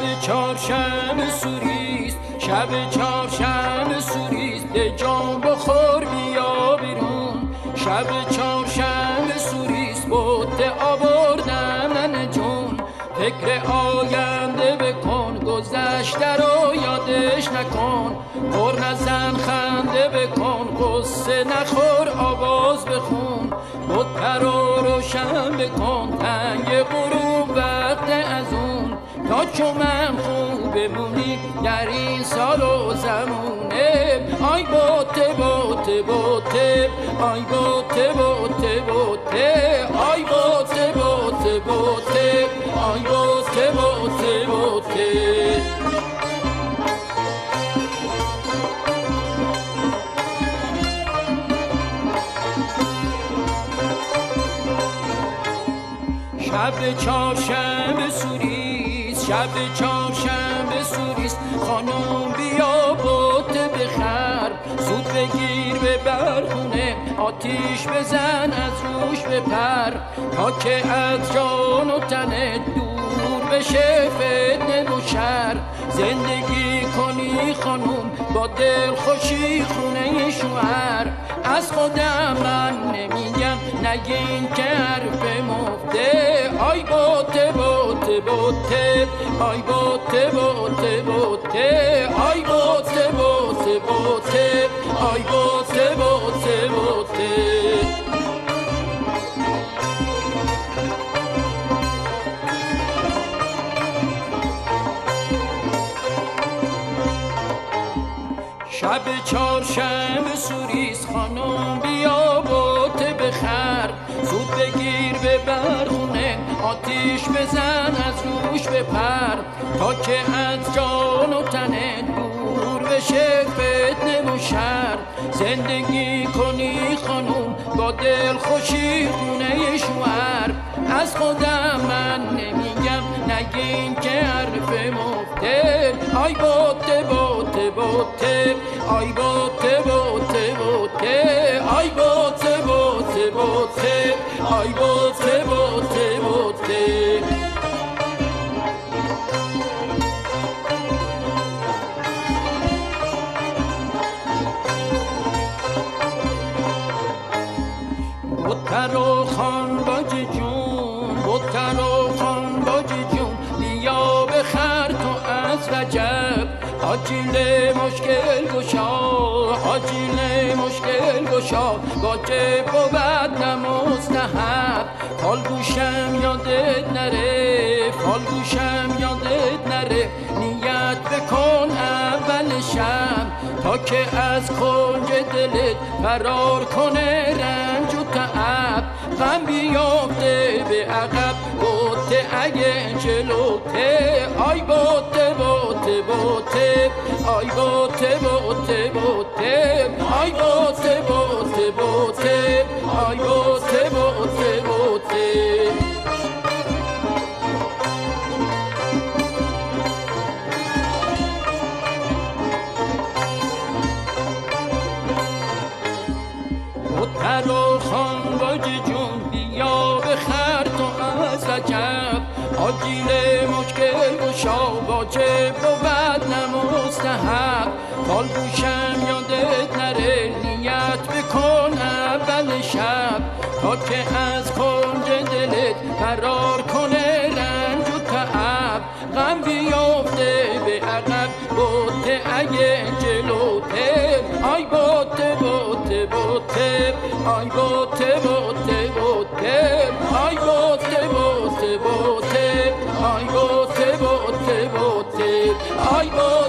شب چهارشنبه سوریست شب چهارشنبه سوریست به جام بخور بیا بیرون. شب چهارشنبه سوریست بوته آوردم ننه جون. فکر آینده بکن گذشته رو یادش نکن. پر نزن خنده بکن قصه نخور آواز بخون. بوته رو روشن بکن تنگ اون چون من خوب بمونی در این سال و زمونه. آی بوته بوته بوته آی بوته بوته بوته. آی بوته بوته بوته آی بوته بوته بوته. شب چهارشنبه سوریست شب چهارشنبه سوریست خانم بیا بوت بخر زود بگیر به برخونه آتیش بزن از روش بپر تا که از جان و تنت دور بشه فتنه و شر. زندگی کنی خانوم با دل خوشی خونه شوهر. از خودم من نمیگم نگین که حرف مفته. آی بوته بوته بوته آی بوته بوته بوته آی بوته بوته بوته شب چهارشنبه سوریس خانم بیا بوته بخر. زود بگیر به برخونه آتیش بزن از روش بپر. تا که از جان و تنه دور بشه فتنه و شر. زندگی کنی خانوم با دل خوشی خونه شوهر. از خودم من نمیگم نگین که حرف مفته. آی بوته بوته بوته آی بوته بوته بوته آی بوته بوته بوته آی بوته بوته بوته بوتر و خان باج جون بوتر و خان حاجیل مشکل گشا حاجیل مشکل گشا واجب بود نمستحب فال گوشم یادت نره فال گوشم یادت نره. نیت بکن اول شب تا که از کنج دلت فرار کنه رنج و تعب. غم بیافته به عقب بوته اگه جلوته آی بوته بوته بوته آی بوته بوته بوته آی بوته بوته بوته آی بوته بوته بوتر و خان باج جون بیا بخر. رجب آجیل مشکل گشا واجب بود نمستحب فال گوشم یادت نره نیت بکن اول شب. تا که از کنج دلت فرار کنه رنج و تعب. غم بیافته به عقب بوته اگه جلوته. آی بوته بوته بوته. آی بوته بوته. بوته آی